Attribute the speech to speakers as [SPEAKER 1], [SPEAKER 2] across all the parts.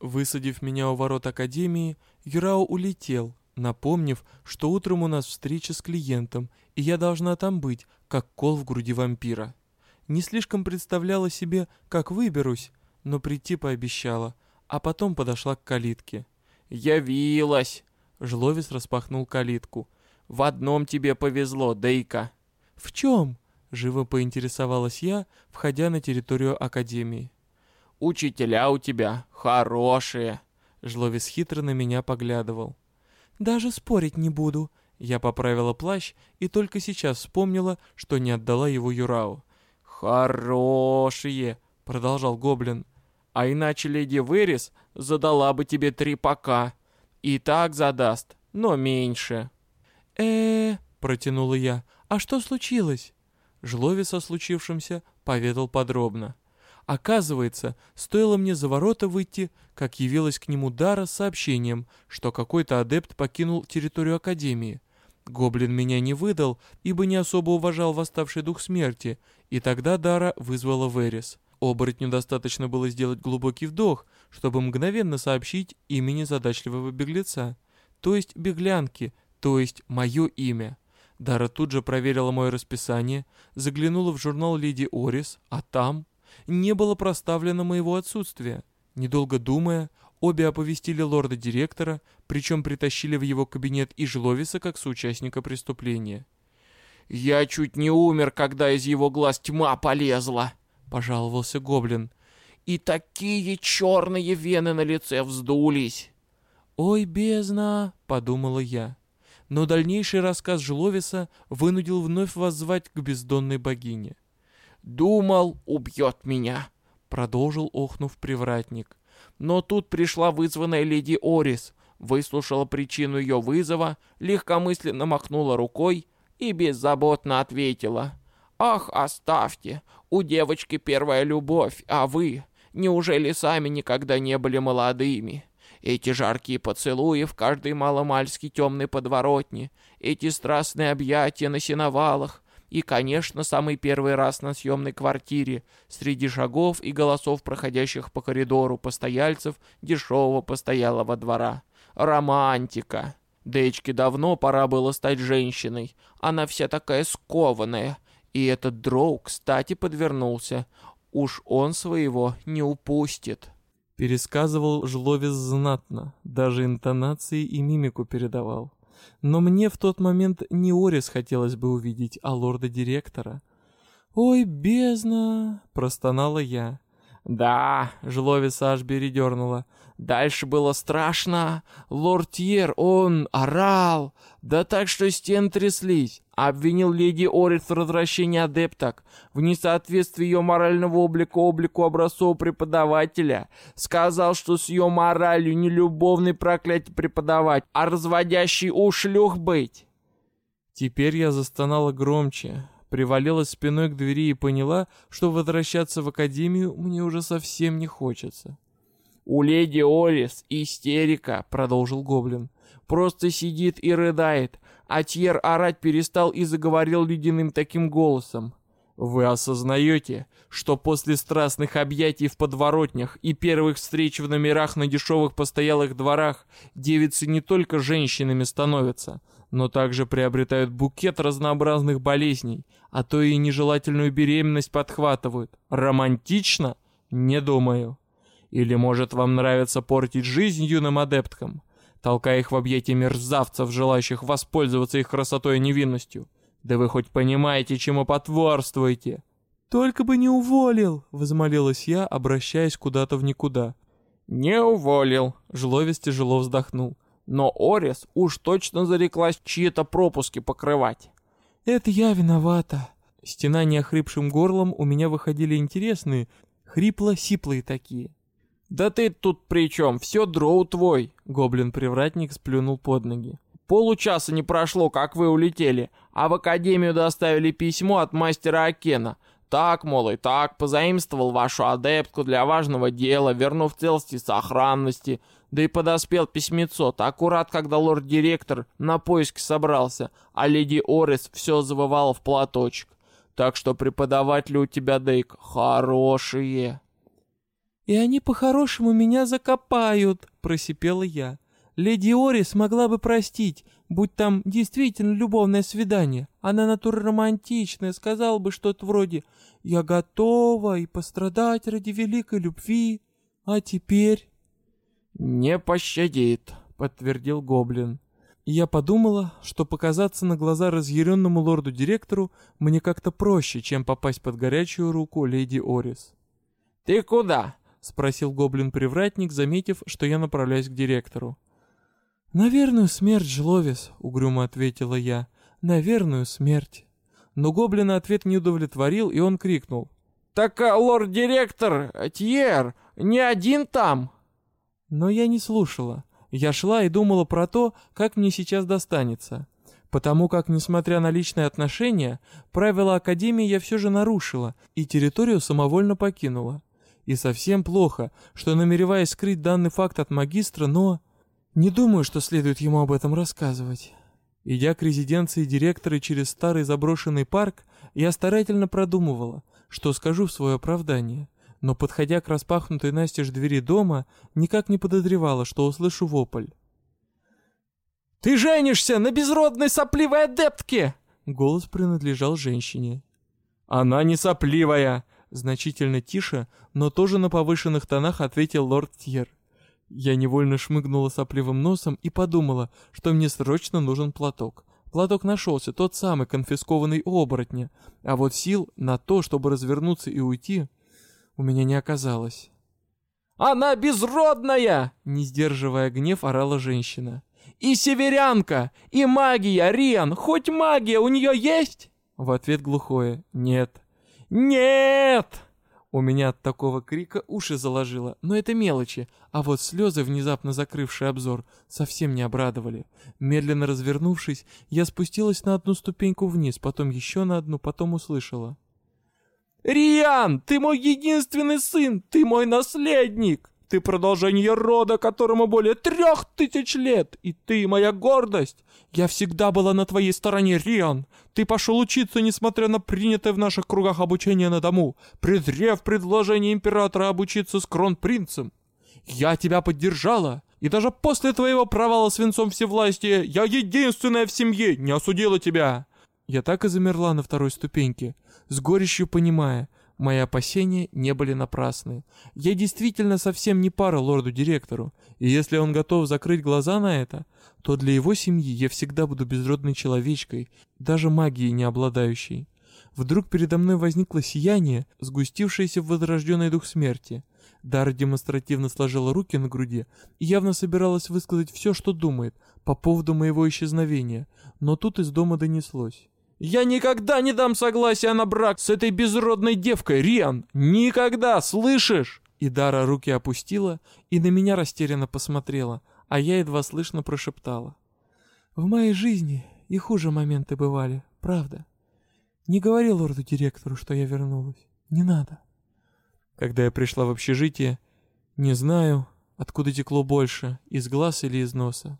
[SPEAKER 1] Высадив меня у ворот Академии, Юрао улетел, напомнив, что утром у нас встреча с клиентом, и я должна там быть, как кол в груди вампира. Не слишком представляла себе, как выберусь, но прийти пообещала, а потом подошла к калитке.
[SPEAKER 2] «Явилась!»
[SPEAKER 1] Жловис распахнул калитку.
[SPEAKER 2] «В одном тебе повезло, Дейка».
[SPEAKER 1] «В чем?» — живо поинтересовалась я, входя на территорию Академии.
[SPEAKER 2] «Учителя у тебя хорошие!»
[SPEAKER 1] Жловис хитро на меня поглядывал. «Даже спорить не буду». Я поправила плащ и только сейчас вспомнила, что не отдала его Юрау.
[SPEAKER 2] «Хорошие!» — продолжал Гоблин. «А иначе леди Верис задала бы тебе три пока. И так задаст, но меньше».
[SPEAKER 1] э протянула я. «А что случилось?» Жловис о случившемся поведал подробно. Оказывается, стоило мне за ворота выйти, как явилась к нему Дара с сообщением, что какой-то адепт покинул территорию Академии. Гоблин меня не выдал, ибо не особо уважал восставший дух смерти, и тогда Дара вызвала Верис. Оборотню достаточно было сделать глубокий вдох, чтобы мгновенно сообщить имени задачливого беглеца, то есть беглянки, то есть мое имя. Дара тут же проверила мое расписание, заглянула в журнал Леди Орис, а там не было проставлено моего отсутствия. Недолго думая, обе оповестили лорда-директора, причем притащили в его кабинет и Жловиса как соучастника преступления.
[SPEAKER 2] «Я чуть не умер, когда из его глаз тьма полезла», — пожаловался гоблин. «И такие черные вены на лице вздулись».
[SPEAKER 1] «Ой, бездна!» — подумала я. Но дальнейший рассказ Жловиса вынудил вновь воззвать к бездонной богине.
[SPEAKER 2] «Думал, убьет меня», — продолжил охнув привратник. «Но тут пришла вызванная леди Орис, выслушала причину ее вызова, легкомысленно махнула рукой и беззаботно ответила. «Ах, оставьте! У девочки первая любовь, а вы? Неужели сами никогда не были молодыми?» Эти жаркие поцелуи в каждой маломальски темной подворотне, эти страстные объятия на сеновалах, и, конечно, самый первый раз на съемной квартире, среди шагов и голосов проходящих по коридору постояльцев дешевого постоялого двора. Романтика. Дэчке давно пора было стать женщиной. Она вся такая скованная. И этот дроу, кстати, подвернулся. Уж он своего не упустит.
[SPEAKER 1] Пересказывал Жловис знатно, даже интонации и мимику передавал. Но мне в тот момент не Орис хотелось бы увидеть, а лорда-директора. «Ой, бездна!» — простонала я.
[SPEAKER 2] «Да», — Жловис аж передернула. «Дальше было страшно. Лорд он орал. Да так, что стены тряслись. Обвинил леди Орит в развращении адепток, в несоответствии ее морального облика облику образцового преподавателя. Сказал, что с ее моралью не любовный проклятие преподавать, а разводящий ушлюх быть».
[SPEAKER 1] Теперь я застонала громче, привалилась спиной к двери и поняла, что возвращаться в академию мне уже совсем не хочется.
[SPEAKER 2] «У леди Орис истерика», — продолжил Гоблин. «Просто сидит и рыдает, а Тьер орать перестал и заговорил ледяным таким голосом. Вы осознаете, что после страстных объятий в подворотнях и первых встреч в номерах на дешевых постоялых дворах девицы не только женщинами становятся, но также приобретают букет разнообразных болезней, а то и нежелательную беременность подхватывают. Романтично? Не думаю. Или, может, вам нравится портить жизнь юным адепткам, толкая их в объятия мерзавцев, желающих воспользоваться их красотой и невинностью? Да вы хоть понимаете, чему потворствуете?»
[SPEAKER 1] «Только бы не уволил!» — возмолилась я, обращаясь куда-то в никуда.
[SPEAKER 2] «Не уволил!» — Жловис тяжело вздохнул. «Но Орис уж точно зареклась чьи-то пропуски покрывать!»
[SPEAKER 1] «Это я виновата!» Стена неохрипшим горлом у меня выходили интересные, хрипло-сиплые такие.
[SPEAKER 2] «Да ты тут при чем? Все дроу твой!» Гоблин-привратник сплюнул под ноги. Получаса не прошло, как вы улетели, а в академию доставили письмо от мастера Акена. Так, мол, и так, позаимствовал вашу адептку для важного дела, вернув целости и сохранности. Да и подоспел письмецо, аккурат, когда лорд-директор на поиски собрался, а леди Орис все завывала в платочек. Так что преподаватели у тебя, Дейк, хорошие.
[SPEAKER 1] «И они по-хорошему меня закопают», — просипела я. «Леди Орис могла бы простить, будь там действительно любовное свидание. Она натура романтичная, сказала бы что-то вроде «Я готова и пострадать ради великой любви». А теперь...»
[SPEAKER 2] «Не пощадит», — подтвердил Гоблин.
[SPEAKER 1] И я подумала, что показаться на глаза разъяренному лорду-директору мне как-то проще, чем попасть под горячую руку леди Орис.
[SPEAKER 2] «Ты куда?»
[SPEAKER 1] — спросил гоблин-привратник, заметив, что я направляюсь к директору. «На верную смерть, Жловис», — угрюмо ответила я. «На верную смерть». Но гоблина ответ не удовлетворил, и он крикнул.
[SPEAKER 2] «Так а, лорд-директор, Тьер, не один там?»
[SPEAKER 1] Но я не слушала. Я шла и думала про то, как мне сейчас достанется. Потому как, несмотря на личные отношения, правила Академии я все же нарушила и территорию самовольно покинула. И совсем плохо, что намереваясь скрыть данный факт от магистра, но... Не думаю, что следует ему об этом рассказывать. Идя к резиденции директора через старый заброшенный парк, я старательно продумывала, что скажу в свое оправдание но, подходя к распахнутой настежь двери дома, никак не подозревала, что услышу вопль.
[SPEAKER 2] «Ты женишься на безродной сопливой адептке!»
[SPEAKER 1] Голос принадлежал женщине.
[SPEAKER 2] «Она не сопливая!»
[SPEAKER 1] Значительно тише, но тоже на повышенных тонах ответил лорд Тьер. Я невольно шмыгнула сопливым носом и подумала, что мне срочно нужен платок. Платок нашелся, тот самый конфискованный у оборотня, а вот сил на то, чтобы развернуться и уйти, у меня не оказалось.
[SPEAKER 2] «Она безродная!»
[SPEAKER 1] — не сдерживая гнев, орала женщина.
[SPEAKER 2] «И северянка! И магия, Риан! Хоть магия у нее есть?»
[SPEAKER 1] В ответ глухое «Нет».
[SPEAKER 2] «Нет!»
[SPEAKER 1] У меня от такого крика уши заложило, но это мелочи, а вот слезы, внезапно закрывшие обзор, совсем не обрадовали. Медленно развернувшись, я спустилась на одну ступеньку вниз, потом еще на одну, потом услышала.
[SPEAKER 2] «Риан, ты мой единственный сын, ты мой наследник! Ты продолжение рода, которому более трех тысяч лет, и ты моя гордость! Я всегда была на твоей стороне, Риан! Ты пошел учиться, несмотря на принятое в наших кругах обучение на дому, презрев предложение императора обучиться с кронпринцем! Я тебя поддержала!» И даже после твоего провала свинцом всевластия я единственная в семье не осудила тебя.
[SPEAKER 1] Я так и замерла на второй ступеньке, с горечью понимая, мои опасения не были напрасны. Я действительно совсем не пара лорду-директору, и если он готов закрыть глаза на это, то для его семьи я всегда буду безродной человечкой, даже магией не обладающей. Вдруг передо мной возникло сияние, сгустившееся в возрожденный дух смерти. Дара демонстративно сложила руки на груди и явно собиралась высказать все, что думает, по поводу моего исчезновения, но тут из дома донеслось.
[SPEAKER 2] Я никогда не дам согласия на брак с этой безродной девкой, Риан! Никогда, слышишь?»
[SPEAKER 1] И Дара руки опустила и на меня растерянно посмотрела, а я едва слышно прошептала. «В моей жизни и хуже моменты бывали, правда. Не говори лорду-директору, что я вернулась. Не надо». Когда я пришла в общежитие, не знаю, откуда текло больше, из глаз или из носа.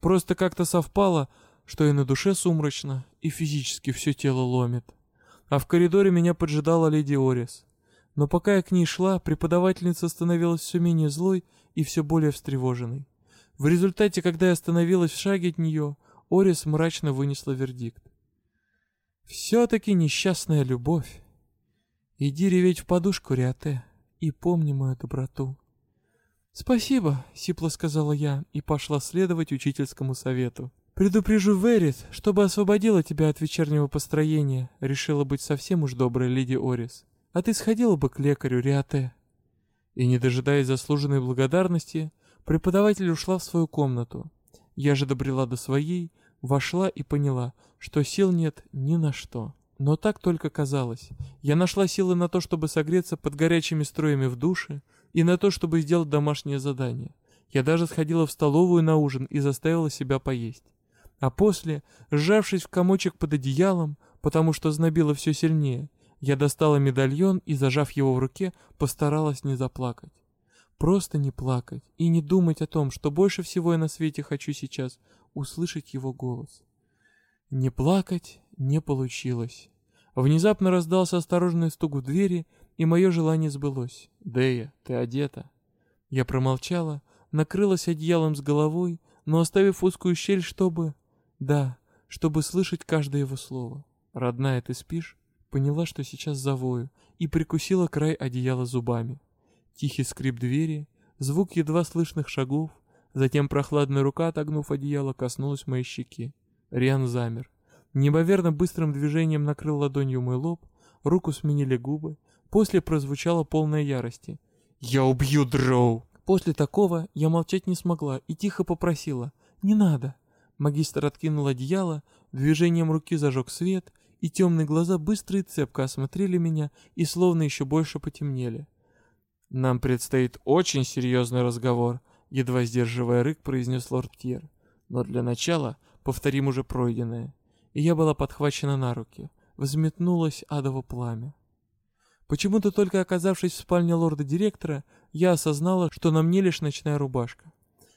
[SPEAKER 1] Просто как-то совпало, что и на душе сумрачно, и физически все тело ломит. А в коридоре меня поджидала леди Орис. Но пока я к ней шла, преподавательница становилась все менее злой и все более встревоженной. В результате, когда я остановилась в шаге от нее, Орис мрачно вынесла вердикт. «Все-таки несчастная любовь. Иди реветь в подушку, Риате, и помни мою доброту». «Спасибо», — сипло сказала я и пошла следовать учительскому совету. «Предупрежу Верит, чтобы освободила тебя от вечернего построения», — решила быть совсем уж доброй леди Орис. «А ты сходила бы к лекарю Риате». И, не дожидаясь заслуженной благодарности, преподаватель ушла в свою комнату. Я же добрела до своей, вошла и поняла, что сил нет ни на что. Но так только казалось. Я нашла силы на то, чтобы согреться под горячими струями в душе, и на то, чтобы сделать домашнее задание. Я даже сходила в столовую на ужин и заставила себя поесть. А после, сжавшись в комочек под одеялом, потому что знобило все сильнее, я достала медальон и, зажав его в руке, постаралась не заплакать. Просто не плакать и не думать о том, что больше всего я на свете хочу сейчас услышать его голос. Не плакать не получилось. Внезапно раздался осторожный стук в двери, и мое желание сбылось. Дея, ты одета. Я промолчала, накрылась одеялом с головой, но оставив узкую щель, чтобы... Да, чтобы слышать каждое его слово. «Родная, ты спишь?» Поняла, что сейчас завою, и прикусила край одеяла зубами. Тихий скрип двери, звук едва слышных шагов, затем прохладная рука, отогнув одеяло, коснулась моей щеки. Риан замер. Неимоверно быстрым движением накрыл ладонью мой лоб, руку сменили губы, после прозвучала полная ярости. «Я убью Дроу!» После такого я молчать не смогла и тихо попросила «Не надо!» Магистр откинул одеяло, движением руки зажег свет, и темные глаза быстро и цепко осмотрели меня и словно еще больше потемнели. «Нам предстоит очень серьезный разговор», — едва сдерживая рык, произнес лорд Тьер. «Но для начала повторим уже пройденное». И я была подхвачена на руки. Взметнулось адово пламя. Почему-то только оказавшись в спальне лорда-директора, я осознала, что на мне лишь ночная рубашка.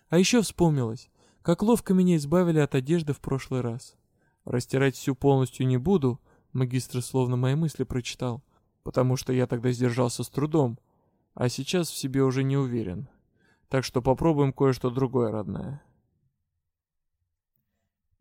[SPEAKER 1] А еще вспомнилось, как ловко меня избавили от одежды в прошлый раз. Растирать всю полностью не буду, магистр словно мои мысли прочитал, потому что я тогда сдержался с трудом, а сейчас в себе уже не уверен. Так что попробуем кое-что другое, родное.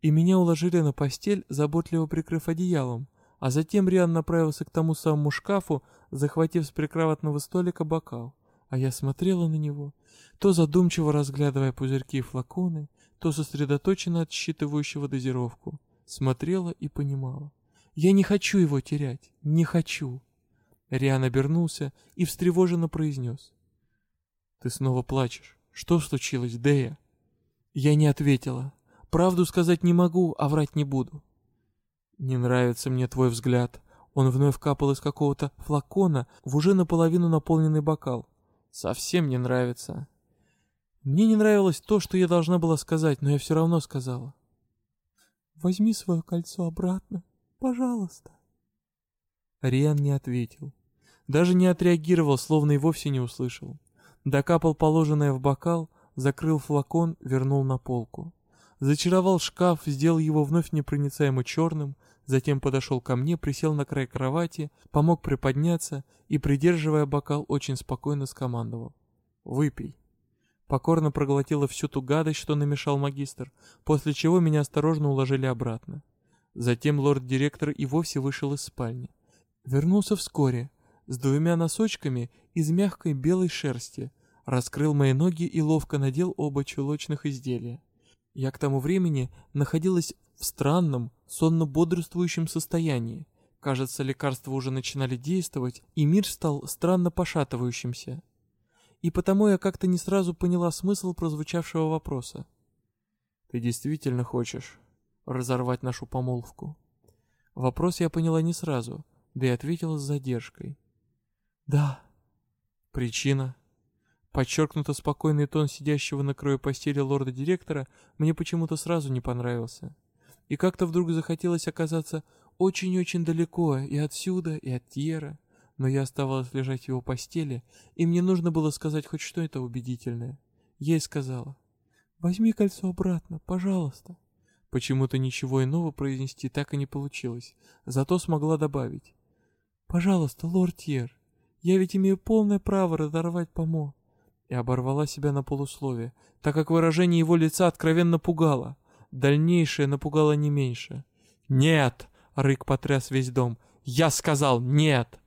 [SPEAKER 1] И меня уложили на постель, заботливо прикрыв одеялом, а затем Риан направился к тому самому шкафу, захватив с прикроватного столика бокал. А я смотрела на него, то задумчиво разглядывая пузырьки и флаконы, то сосредоточенно отсчитывающего дозировку. Смотрела и понимала. Я не хочу его терять, не хочу. Риан обернулся и встревоженно произнес. «Ты снова плачешь. Что случилось, Дея?» Я не ответила. Правду сказать не могу, а врать не буду. «Не нравится мне твой взгляд». Он вновь капал из какого-то флакона в уже наполовину наполненный бокал. «Совсем не нравится». Мне не нравилось то, что я должна была сказать, но я все равно сказала. «Возьми свое кольцо обратно, пожалуйста». Риан не ответил. Даже не отреагировал, словно и вовсе не услышал. Докапал положенное в бокал, закрыл флакон, вернул на полку. Зачаровал шкаф, сделал его вновь непроницаемо черным, затем подошел ко мне, присел на край кровати, помог приподняться и, придерживая бокал, очень спокойно скомандовал. «Выпей». Покорно проглотила всю ту гадость, что намешал магистр, после чего меня осторожно уложили обратно. Затем лорд-директор и вовсе вышел из спальни. Вернулся вскоре, с двумя носочками из мягкой белой шерсти, раскрыл мои ноги и ловко надел оба чулочных изделия. Я к тому времени находилась в странном, сонно-бодрствующем состоянии. Кажется, лекарства уже начинали действовать, и мир стал странно пошатывающимся и потому я как-то не сразу поняла смысл прозвучавшего вопроса. «Ты действительно хочешь разорвать нашу помолвку?» Вопрос я поняла не сразу, да и ответила с задержкой. «Да». «Причина?» Подчеркнуто спокойный тон сидящего на краю постели лорда-директора мне почему-то сразу не понравился. И как-то вдруг захотелось оказаться очень-очень далеко и отсюда, и от Тьера но я оставалась лежать в его постели, и мне нужно было сказать хоть что-то убедительное. Ей сказала, «Возьми кольцо обратно, пожалуйста». Почему-то ничего иного произнести так и не получилось, зато смогла добавить. «Пожалуйста, лорд Тьер, я ведь имею полное право разорвать помо». И оборвала себя на полусловие, так как выражение его лица откровенно пугало. Дальнейшее напугало не меньше. «Нет!» — рык потряс весь дом. «Я сказал нет!»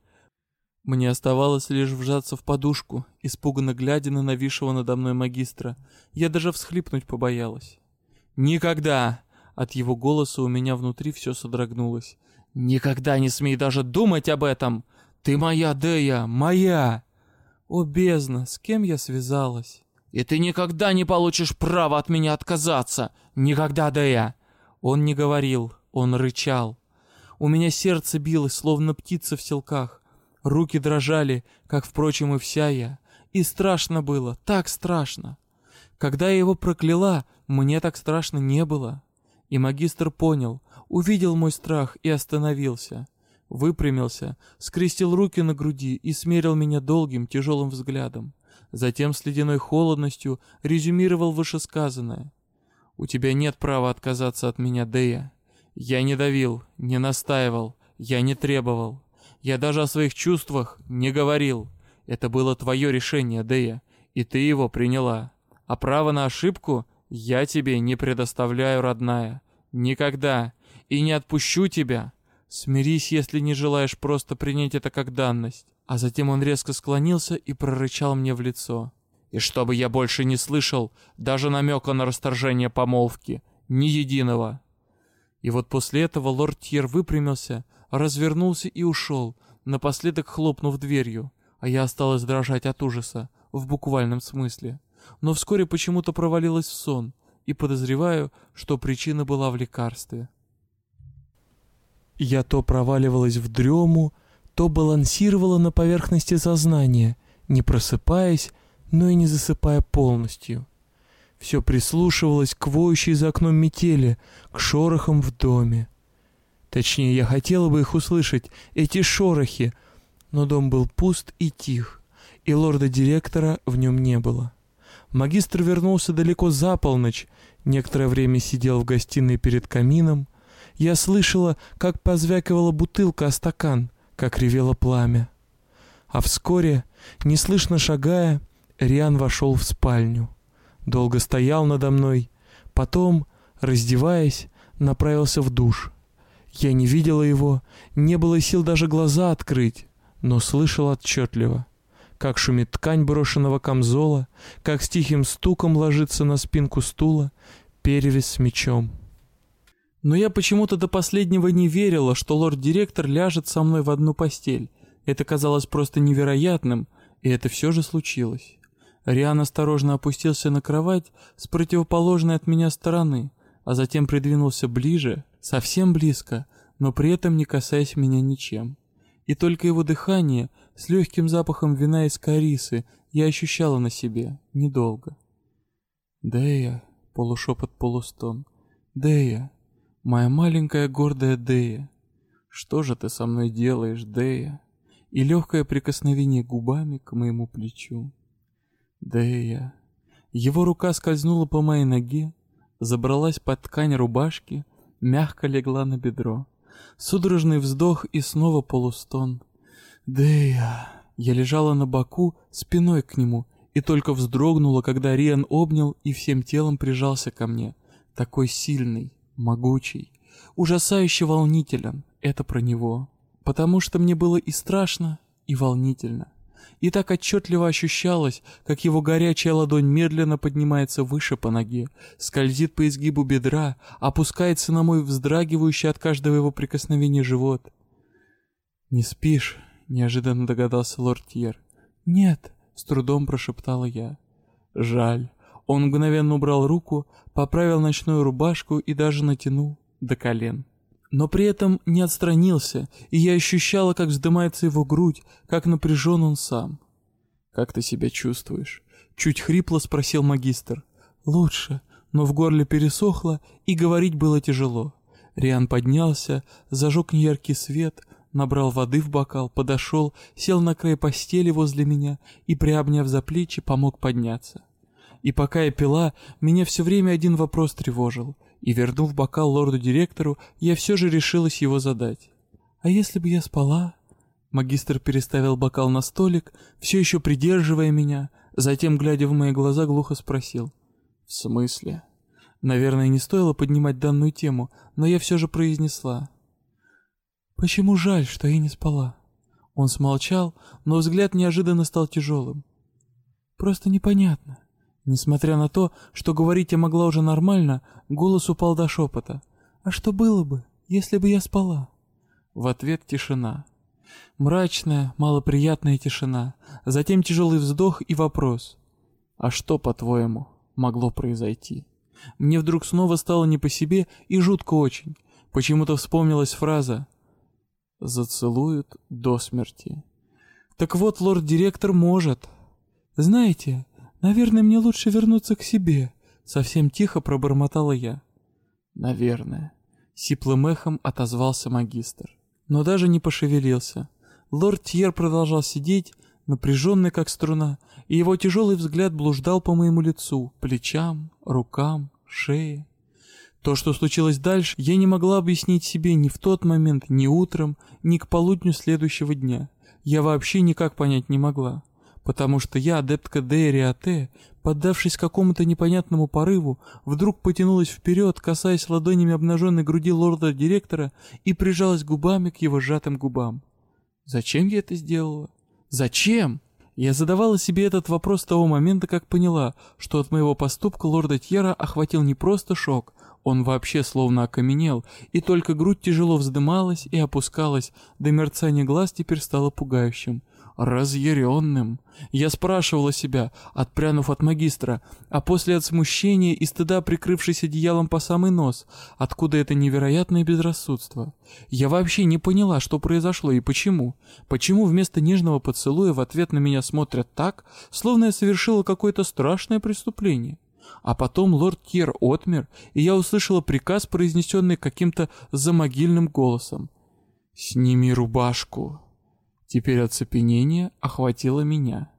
[SPEAKER 1] Мне оставалось лишь вжаться в подушку, испуганно глядя на нависшего надо мной магистра. Я даже всхлипнуть побоялась. «Никогда!» От его голоса у меня внутри все содрогнулось. «Никогда не смей даже думать об этом! Ты моя, Дея, моя!» «О, бездна, с кем я связалась?» «И ты никогда не получишь права от меня отказаться! Никогда, Дея!» Он не говорил, он рычал. У меня сердце билось, словно птица в селках. Руки дрожали, как, впрочем, и вся я. И страшно было, так страшно. Когда я его прокляла, мне так страшно не было. И магистр понял, увидел мой страх и остановился. Выпрямился, скрестил руки на груди и смерил меня долгим, тяжелым взглядом. Затем с ледяной холодностью резюмировал вышесказанное. «У тебя нет права отказаться от меня, Дея. Я не давил, не настаивал, я не требовал. Я даже о своих чувствах не говорил. Это было твое решение, Дея, и ты его приняла. А право на ошибку я тебе не предоставляю, родная. Никогда. И не отпущу тебя. Смирись, если не желаешь просто принять это как данность. А затем он резко склонился и прорычал мне в лицо. И чтобы я больше не слышал даже намека на расторжение помолвки. Ни единого. И вот после этого лорд Тьер выпрямился, развернулся и ушел, напоследок хлопнув дверью, а я осталась дрожать от ужаса, в буквальном смысле. Но вскоре почему-то провалилась в сон, и подозреваю, что причина была в лекарстве. Я то проваливалась в дрему, то балансировала на поверхности сознания, не просыпаясь, но и не засыпая полностью. Все прислушивалось к воющей за окном метели, к шорохам в доме. Точнее, я хотела бы их услышать, эти шорохи, но дом был пуст и тих, и лорда-директора в нем не было. Магистр вернулся далеко за полночь, некоторое время сидел в гостиной перед камином. Я слышала, как позвякивала бутылка о стакан, как ревело пламя. А вскоре, неслышно шагая, Риан вошел в спальню долго стоял надо мной, потом, раздеваясь, направился в душ. Я не видела его, не было сил даже глаза открыть, но слышал отчетливо, как шумит ткань брошенного камзола, как с тихим стуком ложится на спинку стула перевес с мечом. Но я почему-то до последнего не верила, что лорд-директор ляжет со мной в одну постель. Это казалось просто невероятным, и это все же случилось. Риан осторожно опустился на кровать с противоположной от меня стороны, а затем придвинулся ближе, совсем близко, но при этом не касаясь меня ничем. И только его дыхание с легким запахом вина из корисы я ощущала на себе недолго. «Дея», — полушепот-полустон, «Дея, моя маленькая гордая Дея, что же ты со мной делаешь, Дея?» И легкое прикосновение губами к моему плечу. Дэя. Его рука скользнула по моей ноге, забралась под ткань рубашки, мягко легла на бедро. Судорожный вздох и снова полустон. Дэя. Я лежала на боку, спиной к нему, и только вздрогнула, когда Риан обнял и всем телом прижался ко мне. Такой сильный, могучий, ужасающе волнителен. Это про него. Потому что мне было и страшно, и волнительно и так отчетливо ощущалось, как его горячая ладонь медленно поднимается выше по ноге, скользит по изгибу бедра, опускается на мой вздрагивающий от каждого его прикосновения живот. «Не спишь?» — неожиданно догадался лорд Тьер. «Нет», — с трудом прошептала я. «Жаль». Он мгновенно убрал руку, поправил ночную рубашку и даже натянул до колен но при этом не отстранился, и я ощущала, как вздымается его грудь, как напряжен он сам. «Как ты себя чувствуешь?» — чуть хрипло спросил магистр. «Лучше, но в горле пересохло, и говорить было тяжело». Риан поднялся, зажег неяркий свет, набрал воды в бокал, подошел, сел на край постели возле меня и, приобняв за плечи, помог подняться. И пока я пила, меня все время один вопрос тревожил — и, вернув бокал лорду-директору, я все же решилась его задать. «А если бы я спала?» Магистр переставил бокал на столик, все еще придерживая меня, затем, глядя в мои глаза, глухо спросил. «В смысле?» Наверное, не стоило поднимать данную тему, но я все же произнесла. «Почему жаль, что я не спала?» Он смолчал, но взгляд неожиданно стал тяжелым. «Просто непонятно. Несмотря на то, что говорить я могла уже нормально, голос упал до шепота. «А что было бы, если бы я спала?» В ответ тишина. Мрачная, малоприятная тишина. Затем тяжелый вздох и вопрос. «А что, по-твоему, могло произойти?» Мне вдруг снова стало не по себе и жутко очень. Почему-то вспомнилась фраза «Зацелуют до смерти». Так вот, лорд-директор может. Знаете, «Наверное, мне лучше вернуться к себе», — совсем тихо пробормотала я. «Наверное», — сиплым эхом отозвался магистр. Но даже не пошевелился. Лорд Тьер продолжал сидеть, напряженный как струна, и его тяжелый взгляд блуждал по моему лицу, плечам, рукам, шее. То, что случилось дальше, я не могла объяснить себе ни в тот момент, ни утром, ни к полудню следующего дня. Я вообще никак понять не могла. Потому что я, адептка Дейриате, поддавшись какому-то непонятному порыву, вдруг потянулась вперед, касаясь ладонями обнаженной груди лорда-директора и прижалась губами к его сжатым губам. Зачем я это сделала? Зачем? Я задавала себе этот вопрос с того момента, как поняла, что от моего поступка лорда Тьера охватил не просто шок, он вообще словно окаменел, и только грудь тяжело вздымалась и опускалась, до мерцания глаз теперь стало пугающим. Разъяренным. Я спрашивала себя, отпрянув от магистра, а после от смущения и стыда прикрывшись одеялом по самый нос, откуда это невероятное безрассудство. Я вообще не поняла, что произошло и почему. Почему вместо нежного поцелуя в ответ на меня смотрят так, словно я совершила какое-то страшное преступление. А потом лорд Кьер отмер, и я услышала приказ, произнесенный каким-то замогильным голосом. «Сними рубашку». Теперь оцепенение охватило меня.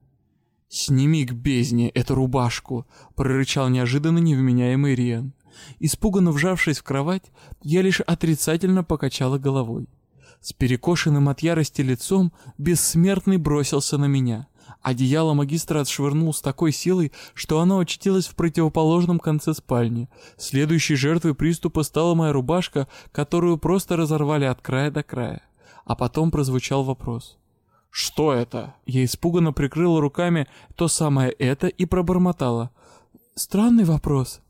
[SPEAKER 1] «Сними к бездне эту рубашку!» — прорычал неожиданно невменяемый Риан. Испуганно вжавшись в кровать, я лишь отрицательно покачала головой. С перекошенным от ярости лицом бессмертный бросился на меня. Одеяло магистра отшвырнул с такой силой, что оно очутилось в противоположном конце спальни. Следующей жертвой приступа стала моя рубашка, которую просто разорвали от края до края. А потом прозвучал вопрос. «Что это?» Я испуганно прикрыла руками то самое это и пробормотала. «Странный вопрос».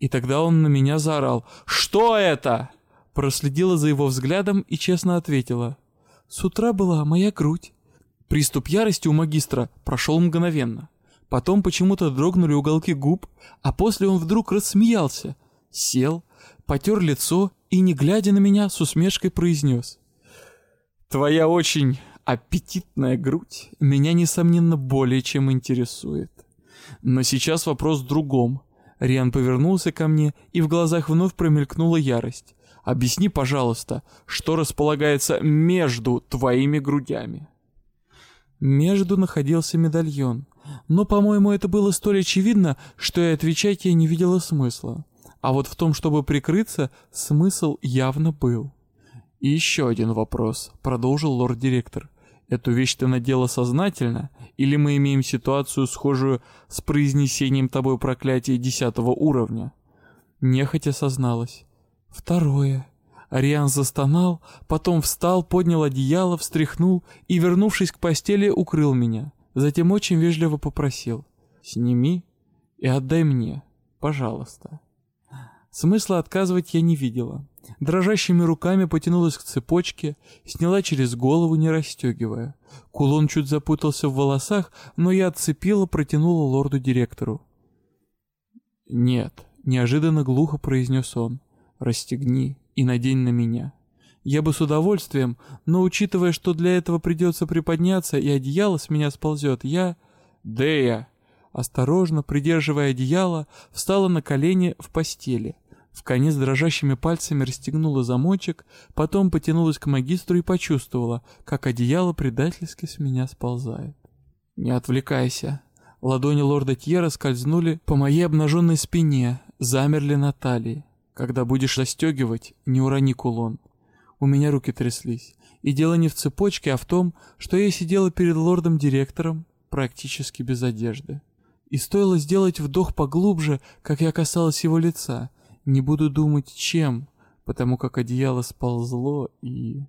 [SPEAKER 1] И тогда он на меня заорал. «Что это?» Проследила за его взглядом и честно ответила. «С утра была моя грудь». Приступ ярости у магистра прошел мгновенно. Потом почему-то дрогнули уголки губ, а после он вдруг рассмеялся, сел, потер лицо и, не глядя на меня, с усмешкой произнес. «Твоя очень аппетитная грудь меня, несомненно, более чем интересует. Но сейчас вопрос в другом. Риан повернулся ко мне, и в глазах вновь промелькнула ярость. «Объясни, пожалуйста, что располагается между твоими грудями?» Между находился медальон. Но, по-моему, это было столь очевидно, что и отвечать я не видела смысла. А вот в том, чтобы прикрыться, смысл явно был. «И еще один вопрос», — продолжил лорд-директор. Эту вещь ты надела сознательно, или мы имеем ситуацию, схожую с произнесением тобой проклятия десятого уровня?» Нехотя созналась. «Второе». Ариан застонал, потом встал, поднял одеяло, встряхнул и, вернувшись к постели, укрыл меня. Затем очень вежливо попросил. «Сними и отдай мне, пожалуйста». Смысла отказывать я не видела. Дрожащими руками потянулась к цепочке, сняла через голову, не расстегивая. Кулон чуть запутался в волосах, но я отцепила, протянула лорду-директору. «Нет», — неожиданно глухо произнес он, — «расстегни и надень на меня». Я бы с удовольствием, но учитывая, что для этого придется приподняться и одеяло с меня сползет, я... Дея! Осторожно, придерживая одеяло, встала на колени в постели. В конец дрожащими пальцами расстегнула замочек, потом потянулась к магистру и почувствовала, как одеяло предательски с меня сползает. «Не отвлекайся». Ладони лорда Тьера скользнули по моей обнаженной спине, замерли на талии. «Когда будешь застегивать, не урони кулон». У меня руки тряслись. И дело не в цепочке, а в том, что я сидела перед лордом-директором практически без одежды. И стоило сделать вдох поглубже, как я касалась его лица, не буду думать, чем, потому как одеяло сползло и...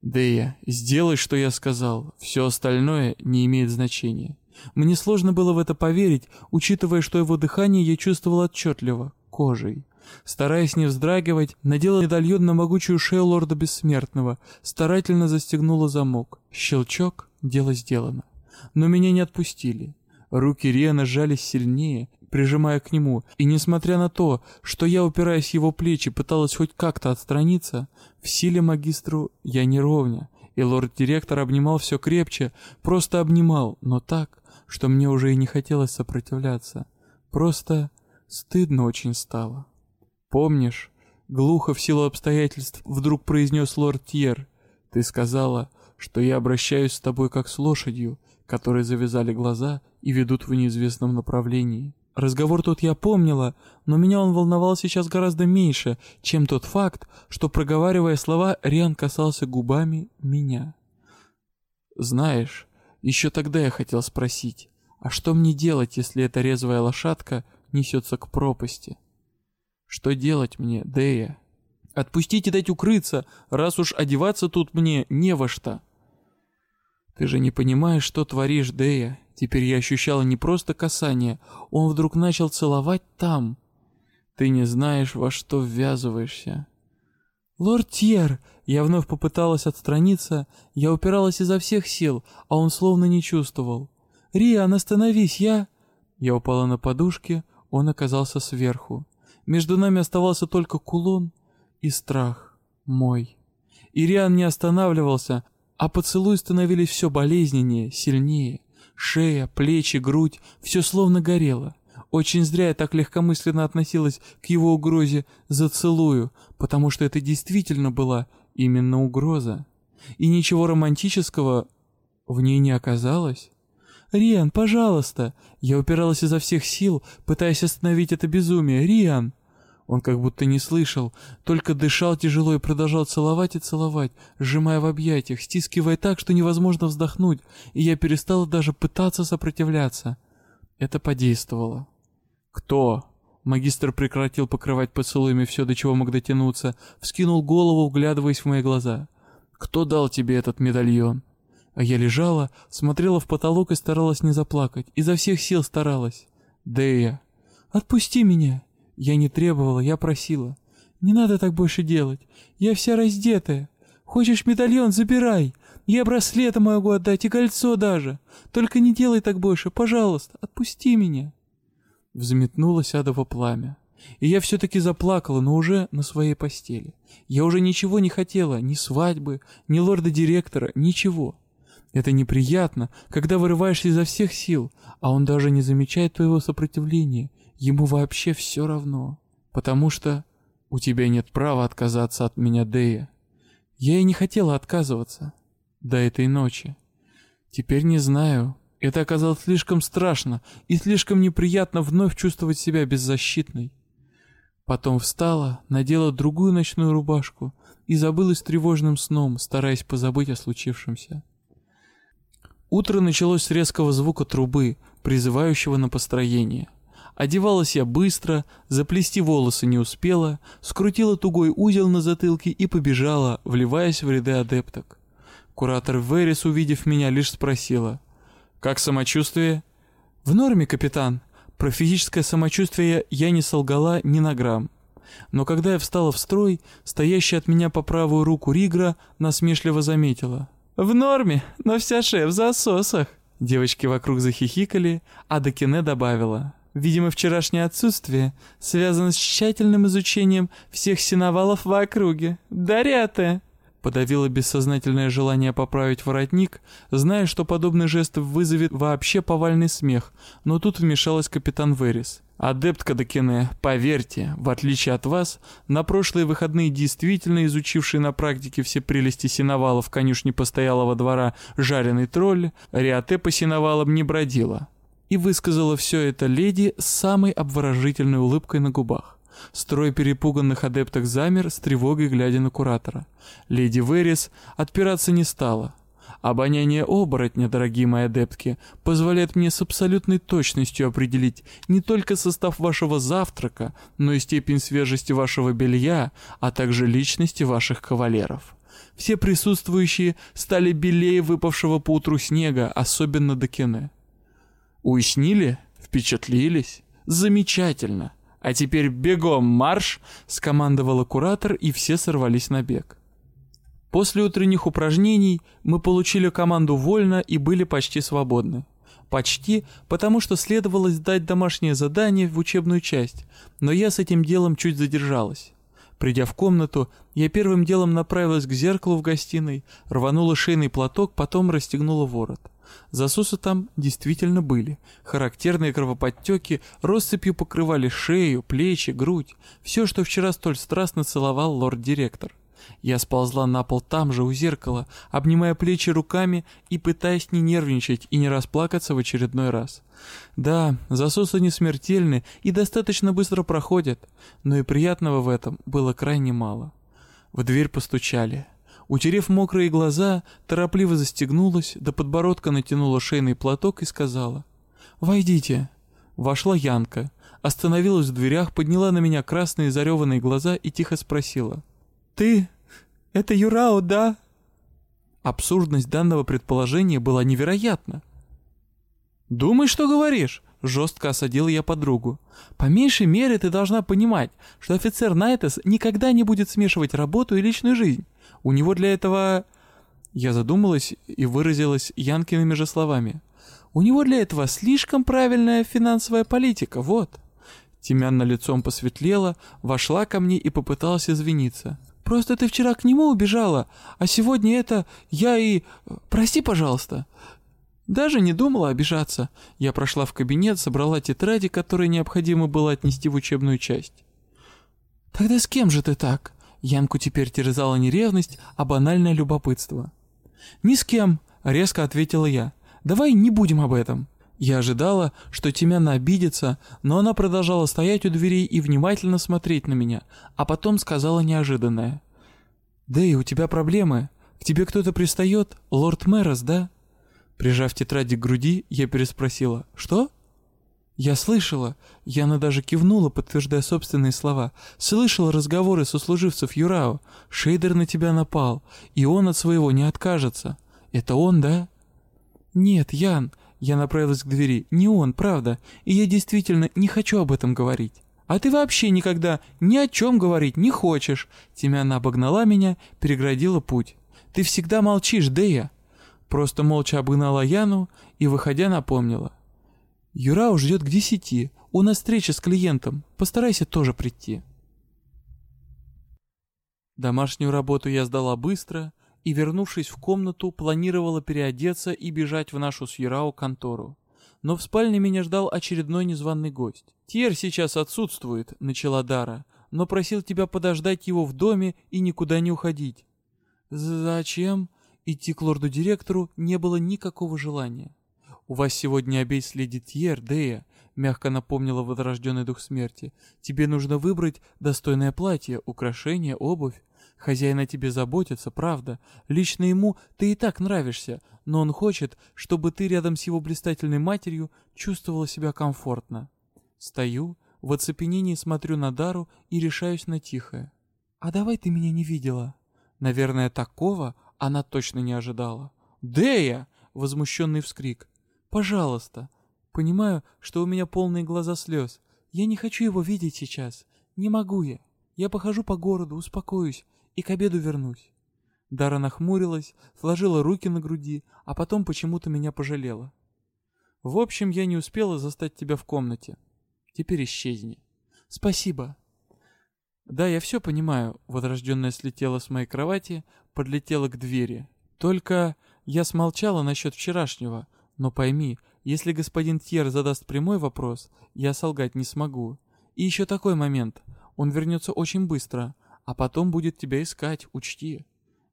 [SPEAKER 1] Дэя, сделай, что я сказал, все остальное не имеет значения. Мне сложно было в это поверить, учитывая, что его дыхание я чувствовал отчетливо, кожей. Стараясь не вздрагивать, надела медальон на могучую шею лорда Бессмертного, старательно застегнула замок. Щелчок, дело сделано. Но меня не отпустили. Руки Риана сжались сильнее, прижимая к нему, и несмотря на то, что я, упираясь в его плечи, пыталась хоть как-то отстраниться, в силе магистру я не ровня, и лорд-директор обнимал все крепче, просто обнимал, но так, что мне уже и не хотелось сопротивляться. Просто стыдно очень стало. «Помнишь?» — глухо в силу обстоятельств вдруг произнес лорд Тьер. «Ты сказала, что я обращаюсь с тобой как с лошадью, которой завязали глаза и ведут в неизвестном направлении. Разговор тот я помнила, но меня он волновал сейчас гораздо меньше, чем тот факт, что, проговаривая слова, Риан касался губами меня. Знаешь, еще тогда я хотел спросить, а что мне делать, если эта резвая лошадка несется к пропасти? Что делать мне, Дея? Отпустите дать укрыться, раз уж одеваться тут мне не во что. Ты же не понимаешь, что творишь, Дея. Теперь я ощущала не просто касание, он вдруг начал целовать там. Ты не знаешь, во что ввязываешься. Лорд Тьер, я вновь попыталась отстраниться, я упиралась изо всех сил, а он словно не чувствовал. «Риан, остановись, я...» Я упала на подушке, он оказался сверху. Между нами оставался только кулон и страх мой. Ириан не останавливался, а поцелуи становились все болезненнее, сильнее. Шея, плечи, грудь — все словно горело. Очень зря я так легкомысленно относилась к его угрозе «зацелую», потому что это действительно была именно угроза. И ничего романтического в ней не оказалось. «Риан, пожалуйста!» Я упиралась изо всех сил, пытаясь остановить это безумие. «Риан!» Он как будто не слышал, только дышал тяжело и продолжал целовать и целовать, сжимая в объятиях, стискивая так, что невозможно вздохнуть, и я перестала даже пытаться сопротивляться. Это подействовало. «Кто?» Магистр прекратил покрывать поцелуями все, до чего мог дотянуться, вскинул голову, вглядываясь в мои глаза. «Кто дал тебе этот медальон?» А я лежала, смотрела в потолок и старалась не заплакать. Изо всех сил старалась. «Дэя!» «Отпусти меня!» Я не требовала, я просила. Не надо так больше делать. Я вся раздетая. Хочешь медальон, забирай. Я браслеты могу отдать и кольцо даже. Только не делай так больше, пожалуйста, отпусти меня. Взметнулось адово пламя. И я все-таки заплакала, но уже на своей постели. Я уже ничего не хотела, ни свадьбы, ни лорда-директора, ничего. Это неприятно, когда вырываешься изо всех сил, а он даже не замечает твоего сопротивления Ему вообще все равно, потому что у тебя нет права отказаться от меня, Дея. Я и не хотела отказываться до этой ночи. Теперь не знаю. Это оказалось слишком страшно и слишком неприятно вновь чувствовать себя беззащитной. Потом встала, надела другую ночную рубашку и забылась тревожным сном, стараясь позабыть о случившемся. Утро началось с резкого звука трубы, призывающего на построение — Одевалась я быстро, заплести волосы не успела, скрутила тугой узел на затылке и побежала, вливаясь в ряды адепток. Куратор Верис, увидев меня, лишь спросила. «Как самочувствие?» «В норме, капитан. Про физическое самочувствие я не солгала ни на грамм. Но когда я встала в строй, стоящая от меня по правую руку Ригра насмешливо заметила. «В норме, но вся шеф в засосах». Девочки вокруг захихикали, а Дакине добавила. Видимо, вчерашнее отсутствие связано с тщательным изучением всех синовалов в округе. Дарята!» Подавила бессознательное желание поправить воротник, зная, что подобный жест вызовет вообще повальный смех, но тут вмешалась капитан Верис. «Адепт Кадакене, поверьте, в отличие от вас, на прошлые выходные действительно изучивший на практике все прелести синовалов конюшни постоялого двора жареный тролль, Риате по синовалам не бродила и высказала все это леди с самой обворожительной улыбкой на губах. Строй перепуганных адепток замер, с тревогой глядя на куратора. Леди Верис отпираться не стала. Обоняние оборотня, дорогие мои адептки, позволяет мне с абсолютной точностью определить не только состав вашего завтрака, но и степень свежести вашего белья, а также личности ваших кавалеров. Все присутствующие стали белее выпавшего по утру снега, особенно Декене. Уяснили? Впечатлились? Замечательно. А теперь бегом марш, скомандовала куратор, и все сорвались на бег. После утренних упражнений мы получили команду вольно и были почти свободны. Почти, потому что следовало сдать домашнее задание в учебную часть, но я с этим делом чуть задержалась. Придя в комнату, я первым делом направилась к зеркалу в гостиной, рванула шейный платок, потом расстегнула ворот. Засосы там действительно были. Характерные кровоподтеки россыпью покрывали шею, плечи, грудь. Все, что вчера столь страстно целовал лорд-директор. Я сползла на пол там же, у зеркала, обнимая плечи руками и пытаясь не нервничать и не расплакаться в очередной раз. Да, засосы не смертельны и достаточно быстро проходят, но и приятного в этом было крайне мало. В дверь постучали. Утерев мокрые глаза, торопливо застегнулась, до подбородка натянула шейный платок и сказала «Войдите». Вошла Янка, остановилась в дверях, подняла на меня красные зареванные глаза и тихо спросила «Ты? Это Юрао, да?» Абсурдность данного предположения была невероятна. «Думай, что говоришь!» — жестко осадил я подругу. «По меньшей мере ты должна понимать, что офицер Найтес никогда не будет смешивать работу и личную жизнь. У него для этого...» Я задумалась и выразилась Янкиными же словами. «У него для этого слишком правильная финансовая политика, вот». Тимянна лицом посветлела, вошла ко мне и попыталась извиниться. «Просто ты вчера к нему убежала, а сегодня это... я и... Прости, пожалуйста. Даже не думала обижаться. Я прошла в кабинет, собрала тетради, которые необходимо было отнести в учебную часть. «Тогда с кем же ты так?» Янку теперь терзала не ревность, а банальное любопытство. «Ни с кем», — резко ответила я. «Давай не будем об этом». Я ожидала, что Тимяна обидится, но она продолжала стоять у дверей и внимательно смотреть на меня, а потом сказала неожиданное. «Дэй, у тебя проблемы? К тебе кто-то пристает? Лорд Мэрос, да?» Прижав тетради к груди, я переспросила «Что?» «Я слышала». Яна даже кивнула, подтверждая собственные слова. «Слышала разговоры со служивцев Юрао. Шейдер на тебя напал, и он от своего не откажется. Это он, да?» «Нет, Ян». Я направилась к двери. «Не он, правда. И я действительно не хочу об этом говорить». «А ты вообще никогда ни о чем говорить не хочешь!» Тимяна обогнала меня, переградила путь. «Ты всегда молчишь, Дея!» Просто молча обгнала Яну и, выходя, напомнила. «Юрау ждет к десяти. У нас встреча с клиентом. Постарайся тоже прийти». Домашнюю работу я сдала быстро и, вернувшись в комнату, планировала переодеться и бежать в нашу с Юрау контору. Но в спальне меня ждал очередной незваный гость. «Тьер сейчас отсутствует», — начала Дара, «но просил тебя подождать его в доме и никуда не уходить». «Зачем?» Идти к лорду-директору не было никакого желания. «У вас сегодня обед с леди Тьер, Дея», — мягко напомнила возрожденный дух смерти. «Тебе нужно выбрать достойное платье, украшение, обувь. Хозяин о тебе заботится, правда. Лично ему ты и так нравишься, но он хочет, чтобы ты рядом с его блистательной матерью чувствовала себя комфортно». Стою, в оцепенении смотрю на Дару и решаюсь на тихое. «А давай ты меня не видела?» Наверное, такого она точно не ожидала. «Дея!» — возмущенный вскрик. «Пожалуйста!» «Понимаю, что у меня полные глаза слез. Я не хочу его видеть сейчас. Не могу я. Я похожу по городу, успокоюсь и к обеду вернусь». Дара нахмурилась, сложила руки на груди, а потом почему-то меня пожалела. «В общем, я не успела застать тебя в комнате. Теперь исчезни». «Спасибо». «Да, я все понимаю», — возрожденная слетела с моей кровати, подлетела к двери. «Только я смолчала насчет вчерашнего, но пойми, если господин Тьер задаст прямой вопрос, я солгать не смогу. И еще такой момент, он вернется очень быстро, а потом будет тебя искать, учти».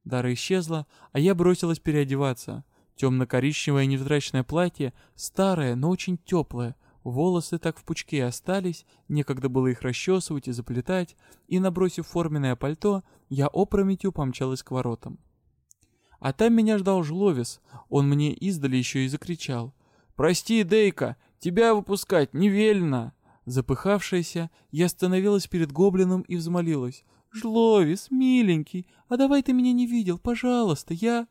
[SPEAKER 1] Дара исчезла, а я бросилась переодеваться. Темно-коричневое невзрачное платье, старое, но очень теплое, Волосы так в пучке остались, некогда было их расчесывать и заплетать, и, набросив форменное пальто, я опрометью помчалась к воротам. А там меня ждал Жловис, он мне издали еще и закричал. «Прости, Дейка, тебя выпускать не велено!» Запыхавшаяся, я остановилась перед гоблином и взмолилась. «Жловис, миленький, а давай ты меня не видел, пожалуйста, я...»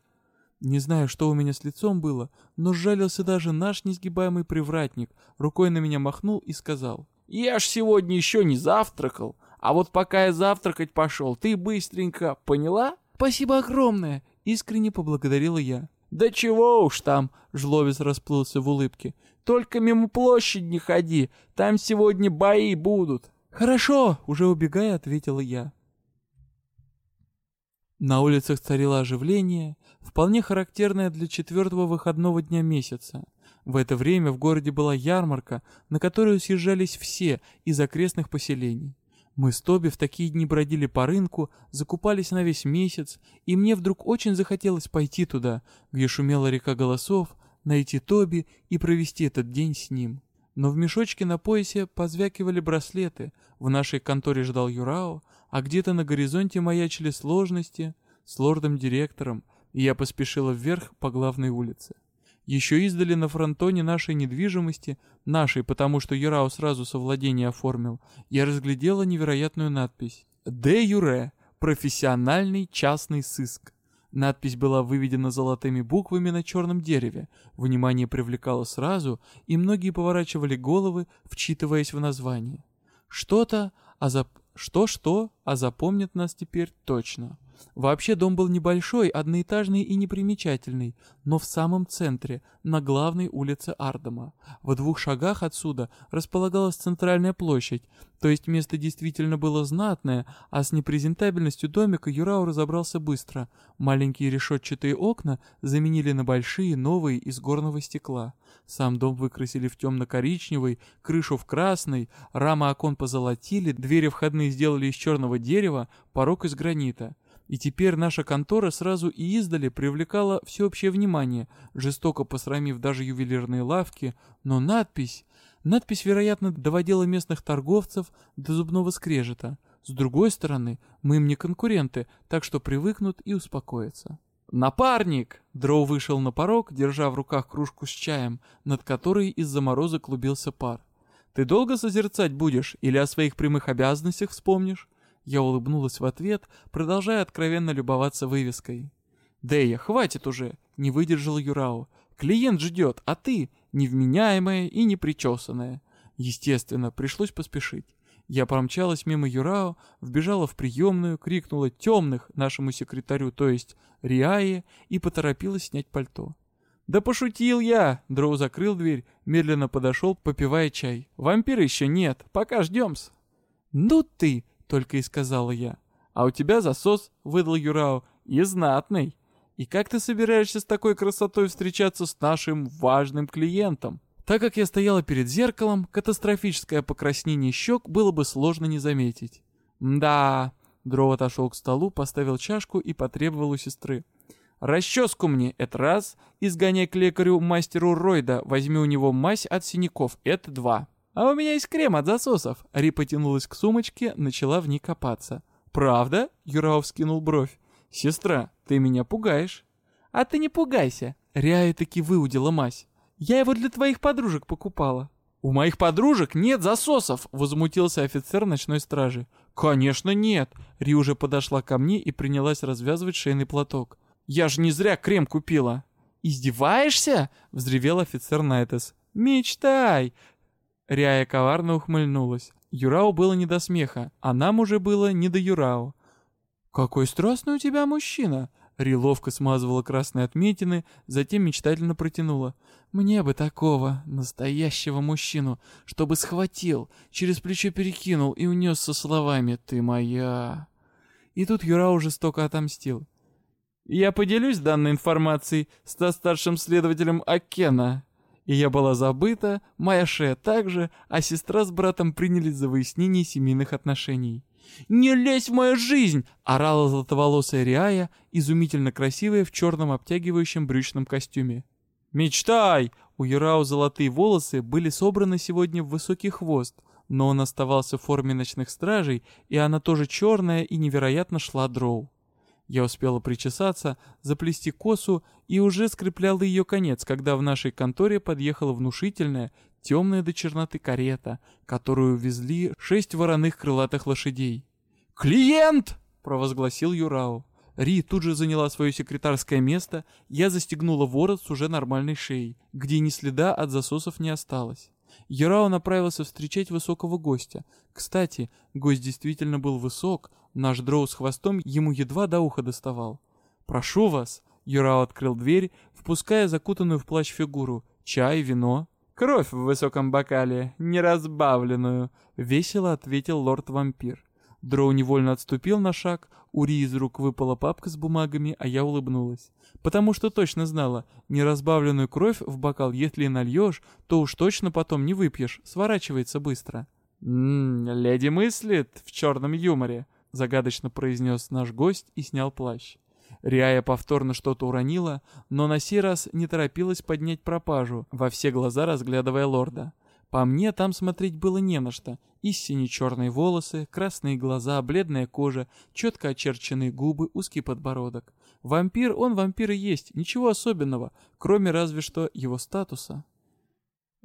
[SPEAKER 1] Не знаю, что у меня с лицом было, но сжалился даже наш несгибаемый привратник, рукой на меня махнул и сказал. «Я ж сегодня еще не завтракал, а вот пока я завтракать пошел, ты быстренько, поняла?» «Спасибо огромное!» — искренне поблагодарила я. «Да чего уж там!» — Жловец расплылся в улыбке. «Только мимо площади не ходи, там сегодня бои будут!» «Хорошо!» — уже убегая, ответила я. На улицах царило оживление, вполне характерное для четвертого выходного дня месяца. В это время в городе была ярмарка, на которую съезжались все из окрестных поселений. Мы с Тоби в такие дни бродили по рынку, закупались на весь месяц, и мне вдруг очень захотелось пойти туда, где шумела река голосов, найти Тоби и провести этот день с ним. Но в мешочке на поясе позвякивали браслеты, в нашей конторе ждал Юрао, а где-то на горизонте маячили сложности с лордом-директором, и я поспешила вверх по главной улице. Еще издали на фронтоне нашей недвижимости, нашей, потому что Юрао сразу совладение оформил, я разглядела невероятную надпись «Де Юре. Профессиональный частный сыск». Надпись была выведена золотыми буквами на черном дереве, внимание привлекало сразу, и многие поворачивали головы, вчитываясь в название. Что-то, а зап... что-что, а запомнит нас теперь точно. Вообще дом был небольшой, одноэтажный и непримечательный, но в самом центре, на главной улице Ардама. В двух шагах отсюда располагалась центральная площадь, то есть место действительно было знатное, а с непрезентабельностью домика Юрау разобрался быстро. Маленькие решетчатые окна заменили на большие, новые, из горного стекла. Сам дом выкрасили в темно-коричневый, крышу в красный, рамы окон позолотили, двери входные сделали из черного дерева, порог из гранита. И теперь наша контора сразу и издали привлекала всеобщее внимание, жестоко посрамив даже ювелирные лавки, но надпись... Надпись, вероятно, доводила местных торговцев до зубного скрежета. С другой стороны, мы им не конкуренты, так что привыкнут и успокоятся. «Напарник!» Дроу вышел на порог, держа в руках кружку с чаем, над которой из-за мороза клубился пар. «Ты долго созерцать будешь или о своих прямых обязанностях вспомнишь?» Я улыбнулась в ответ, продолжая откровенно любоваться вывеской. «Дэя, хватит уже!» — не выдержал Юрао. «Клиент ждет, а ты невменяемая и непричесанная». Естественно, пришлось поспешить. Я промчалась мимо Юрао, вбежала в приемную, крикнула «темных» нашему секретарю, то есть Риае, и поторопилась снять пальто. «Да пошутил я!» Дроу закрыл дверь, медленно подошел, попивая чай. «Вампира еще нет, пока ждем-с». «Ну ты!» Только и сказала я. «А у тебя засос», — выдал Юрао, — «и знатный. И как ты собираешься с такой красотой встречаться с нашим важным клиентом?» Так как я стояла перед зеркалом, катастрофическое покраснение щек было бы сложно не заметить. «Да...» — Дров отошел к столу, поставил чашку и потребовал у сестры. «Расческу мне, это раз, изгоняй к лекарю мастеру Ройда, возьми у него мазь от синяков, это два». «А у меня есть крем от засосов!» Ри потянулась к сумочке, начала в ней копаться. «Правда?» — Юрау вскинул бровь. «Сестра, ты меня пугаешь». «А ты не пугайся!» Ряя таки выудила мазь. «Я его для твоих подружек покупала». «У моих подружек нет засосов!» — возмутился офицер ночной стражи. «Конечно нет!» Ри уже подошла ко мне и принялась развязывать шейный платок. «Я же не зря крем купила!» «Издеваешься?» — взревел офицер Найтес. «Мечтай! Ряя коварно ухмыльнулась. Юрау было не до смеха, а нам уже было не до Юрау. «Какой страстный у тебя мужчина!» Ри ловко смазывала красные отметины, затем мечтательно протянула. «Мне бы такого, настоящего мужчину, чтобы схватил, через плечо перекинул и унес со словами «Ты моя». И тут Юрау жестоко отомстил. «Я поделюсь данной информацией с старшим следователем Акена», и я была забыта, моя шея также, а сестра с братом принялись за выяснение семейных отношений. «Не лезь в мою жизнь!» — орала золотоволосая Риая, изумительно красивая в черном обтягивающем брючном костюме. «Мечтай!» У Юрау золотые волосы были собраны сегодня в высокий хвост, но он оставался в форме ночных стражей, и она тоже черная и невероятно шла дроу. Я успела причесаться, заплести косу и уже скрепляла ее конец, когда в нашей конторе подъехала внушительная, темная до черноты карета, которую везли шесть вороных крылатых лошадей. «Клиент!» — провозгласил Юрау. Ри тут же заняла свое секретарское место, я застегнула ворот с уже нормальной шеей, где ни следа от засосов не осталось. Ярао направился встречать высокого гостя. Кстати, гость действительно был высок, наш дроу с хвостом ему едва до уха доставал. «Прошу вас!» Юрао открыл дверь, впуская закутанную в плащ фигуру. «Чай, вино?» «Кровь в высоком бокале, неразбавленную», — весело ответил лорд-вампир. Дроу невольно отступил на шаг, у Ри из рук выпала папка с бумагами, а я улыбнулась. Потому что точно знала, неразбавленную кровь в бокал, если и нальешь, то уж точно потом не выпьешь, сворачивается быстро. «М -м, «Леди мыслит в черном юморе», — загадочно произнес наш гость и снял плащ. Риая повторно что-то уронила, но на сей раз не торопилась поднять пропажу, во все глаза разглядывая лорда. По мне там смотреть было не на что. И сине-черные волосы, красные глаза, бледная кожа, четко очерченные губы, узкий подбородок. Вампир, он вампир и есть, ничего особенного, кроме разве что его статуса.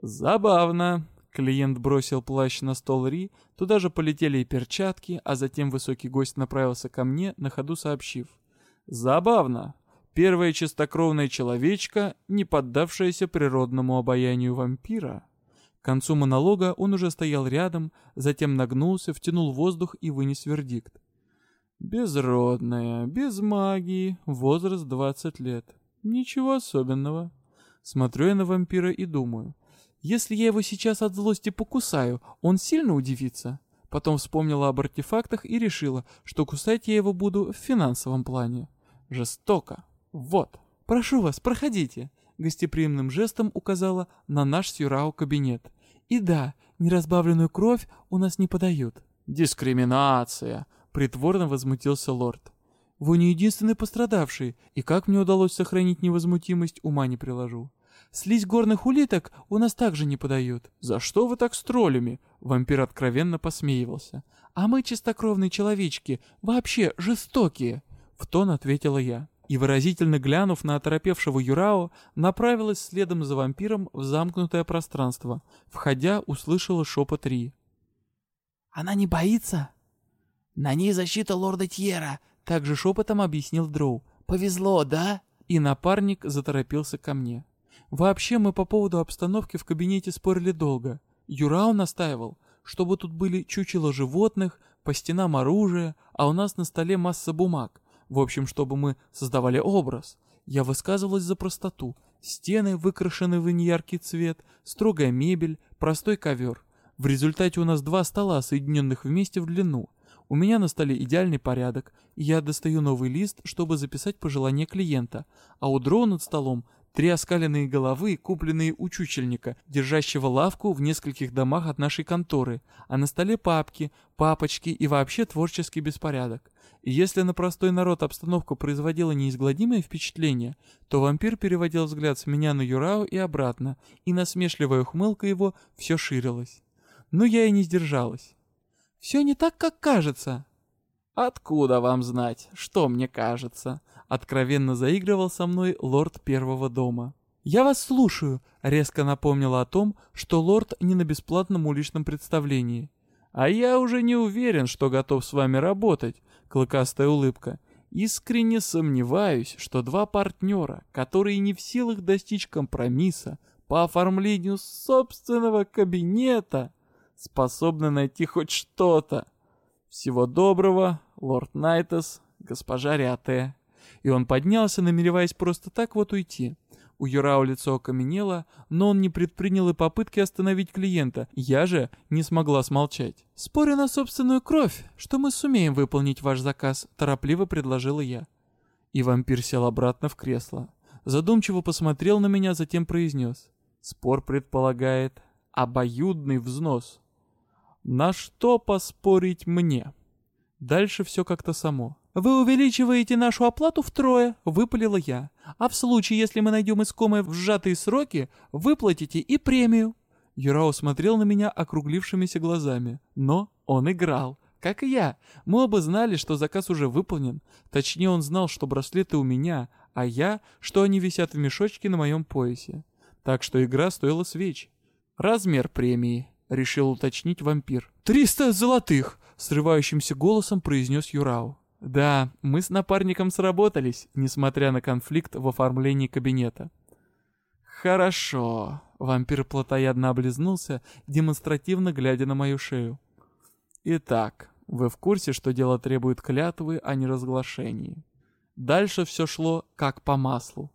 [SPEAKER 1] Забавно. Клиент бросил плащ на стол Ри, туда же полетели и перчатки, а затем высокий гость направился ко мне, на ходу сообщив. Забавно. Первая чистокровная человечка, не поддавшаяся природному обаянию вампира. К концу монолога он уже стоял рядом, затем нагнулся, втянул воздух и вынес вердикт. Безродная, без магии, возраст 20 лет. Ничего особенного. Смотрю я на вампира и думаю, если я его сейчас от злости покусаю, он сильно удивится? Потом вспомнила об артефактах и решила, что кусать я его буду в финансовом плане. Жестоко. Вот. Прошу вас, проходите. Гостеприимным жестом указала на наш Сюрау кабинет. И да, неразбавленную кровь у нас не подают. Дискриминация, притворно возмутился лорд. Вы не единственный пострадавший, и как мне удалось сохранить невозмутимость, ума не приложу. Слизь горных улиток у нас также не подают. За что вы так с троллями? Вампир откровенно посмеивался. А мы, чистокровные человечки, вообще жестокие. В тон ответила я и, выразительно глянув на оторопевшего Юрао, направилась следом за вампиром в замкнутое пространство. Входя, услышала шепот Ри.
[SPEAKER 3] «Она не боится?» «На ней защита лорда Тьера», — также шепотом объяснил Дроу. «Повезло, да?»
[SPEAKER 1] И напарник заторопился ко мне. Вообще мы по поводу обстановки в кабинете спорили долго. Юрао настаивал, чтобы тут были чучело животных, по стенам оружие, а у нас на столе масса бумаг. В общем, чтобы мы создавали образ. Я высказывалась за простоту. Стены выкрашены в неяркий цвет, строгая мебель, простой ковер. В результате у нас два стола, соединенных вместе в длину. У меня на столе идеальный порядок, и я достаю новый лист, чтобы записать пожелания клиента, а у Дро над столом Три оскаленные головы, купленные у чучельника, держащего лавку в нескольких домах от нашей конторы, а на столе папки, папочки и вообще творческий беспорядок. И если на простой народ обстановка производила неизгладимое впечатление, то вампир переводил взгляд с меня на Юрао и обратно, и насмешливая ухмылка его все ширилась. Но я и не сдержалась. «Все не так, как кажется». «Откуда вам знать, что мне кажется?» Откровенно заигрывал со мной лорд первого дома. «Я вас слушаю», — резко напомнила о том, что лорд не на бесплатном уличном представлении. «А я уже не уверен, что готов с вами работать», — клыкастая улыбка. «Искренне сомневаюсь, что два партнера, которые не в силах достичь компромисса по оформлению собственного кабинета, способны найти хоть что-то. Всего доброго, лорд Найтес, госпожа Рятая» и он поднялся, намереваясь просто так вот уйти. У Юрао лицо окаменело, но он не предпринял и попытки остановить клиента. Я же не смогла смолчать. «Спорю на собственную кровь, что мы сумеем выполнить ваш заказ», — торопливо предложила я. И вампир сел обратно в кресло. Задумчиво посмотрел на меня, затем произнес. «Спор предполагает обоюдный взнос. На что поспорить мне?» Дальше все как-то само. «Вы увеличиваете нашу оплату втрое», — выпалила я. «А в случае, если мы найдем искомое в сжатые сроки, выплатите и премию». Юрао смотрел на меня округлившимися глазами. Но он играл. Как и я. Мы оба знали, что заказ уже выполнен. Точнее, он знал, что браслеты у меня, а я, что они висят в мешочке на моем поясе. Так что игра стоила свеч. «Размер премии», — решил уточнить вампир. «Триста золотых!» — срывающимся голосом произнес Юрао. Да, мы с напарником сработались, несмотря на конфликт в оформлении кабинета. Хорошо. Вампир плотоядно облизнулся, демонстративно глядя на мою шею. Итак, вы в курсе, что дело требует клятвы, а не разглашений. Дальше все шло как по маслу.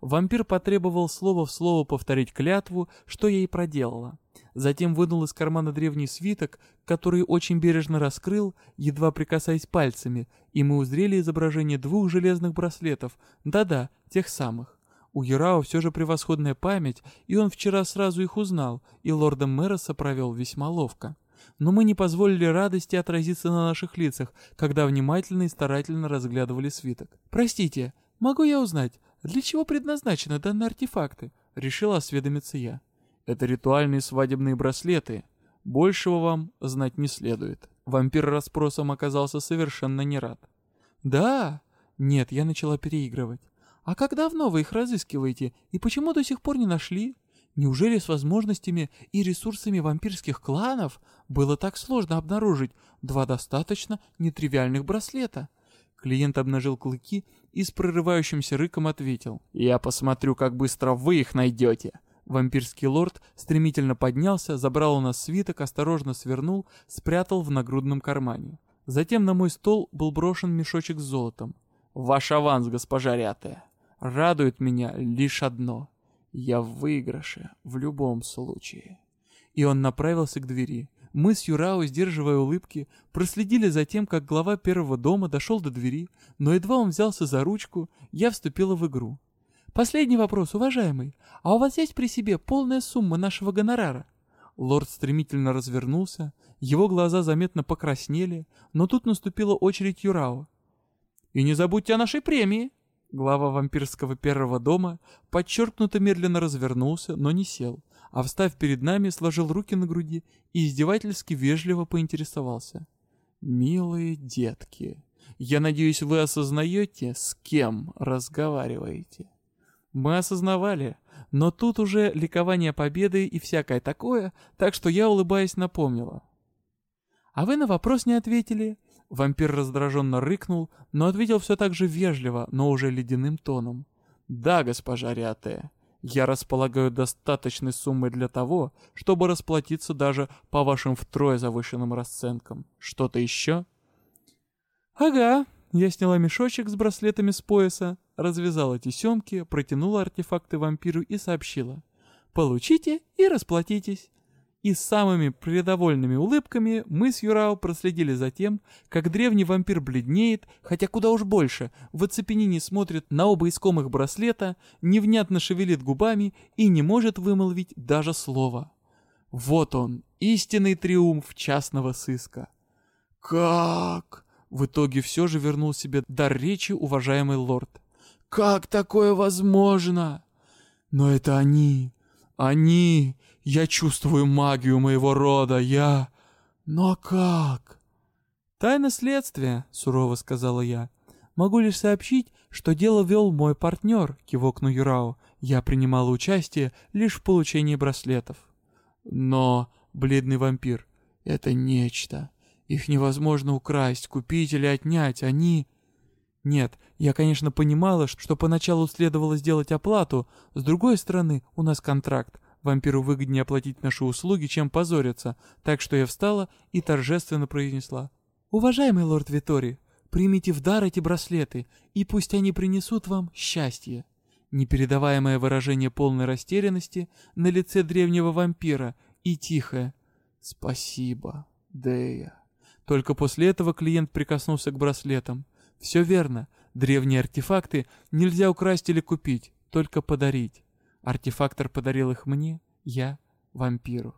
[SPEAKER 1] Вампир потребовал слово в слово повторить клятву, что я и проделала. Затем вынул из кармана древний свиток, который очень бережно раскрыл, едва прикасаясь пальцами, и мы узрели изображение двух железных браслетов, да-да, тех самых. У Ярао все же превосходная память, и он вчера сразу их узнал, и лорда Мэроса провел весьма ловко. но мы не позволили радости отразиться на наших лицах, когда внимательно и старательно разглядывали свиток. «Простите, могу я узнать, для чего предназначены данные артефакты?» — решил осведомиться я. «Это ритуальные свадебные браслеты. Большего вам знать не следует». Вампир расспросом оказался совершенно не рад. «Да? Нет, я начала переигрывать. А как давно вы их разыскиваете и почему до сих пор не нашли? Неужели с возможностями и ресурсами вампирских кланов было так сложно обнаружить два достаточно нетривиальных браслета?» Клиент обнажил клыки и с прорывающимся рыком ответил. «Я посмотрю, как быстро вы их найдете!» Вампирский лорд стремительно поднялся, забрал у нас свиток, осторожно свернул, спрятал в нагрудном кармане. Затем на мой стол был брошен мешочек с золотом. «Ваш аванс, госпожа Рятая. Радует меня лишь одно. Я в выигрыше в любом случае». И он направился к двери. Мы с Юрао, сдерживая улыбки, проследили за тем, как глава первого дома дошел до двери, но едва он взялся за ручку, я вступила в игру. «Последний вопрос, уважаемый. А у вас есть при себе полная сумма нашего гонорара?» Лорд стремительно развернулся, его глаза заметно покраснели, но тут наступила очередь Юрао. «И не забудьте о нашей премии!» Глава вампирского первого дома подчеркнуто медленно развернулся, но не сел, а встав перед нами, сложил руки на груди и издевательски вежливо поинтересовался. «Милые детки, я надеюсь, вы осознаете, с кем разговариваете?» Мы осознавали, но тут уже ликование победы и всякое такое, так что я, улыбаясь, напомнила. «А вы на вопрос не ответили?» Вампир раздраженно рыкнул, но ответил все так же вежливо, но уже ледяным тоном. «Да, госпожа Риатея, я располагаю достаточной суммой для того, чтобы расплатиться даже по вашим втрое завышенным расценкам. Что-то еще? Ага. Я сняла мешочек с браслетами с пояса, развязала тесемки, протянула артефакты вампиру и сообщила. Получите и расплатитесь. И самыми предовольными улыбками мы с Юрао проследили за тем, как древний вампир бледнеет, хотя куда уж больше, в оцепенении смотрит на оба искомых браслета, невнятно шевелит губами и не может вымолвить даже слова. Вот он, истинный триумф частного сыска. «Как?» В итоге все же вернул себе дар речи уважаемый лорд. «Как такое возможно?» «Но это они, они, я чувствую магию моего рода, я... Но как? Тайна следствия, сурово сказала я. Могу лишь сообщить, что дело вел мой партнер, кивок на Юрао. Я принимала участие лишь в получении браслетов. Но, бледный вампир, это нечто. Их невозможно украсть, купить или отнять. Они... Нет, я, конечно, понимала, что поначалу следовало сделать оплату. С другой стороны, у нас контракт. Вампиру выгоднее оплатить наши услуги, чем позориться, так что я встала и торжественно произнесла. «Уважаемый лорд Витори, примите в дар эти браслеты, и пусть они принесут вам счастье». Непередаваемое выражение полной растерянности на лице древнего вампира и тихое «Спасибо, Дея». Только после этого клиент прикоснулся к браслетам. Все верно, древние артефакты нельзя украсть или купить, только подарить. Артефактор подарил их мне, я — вампиру.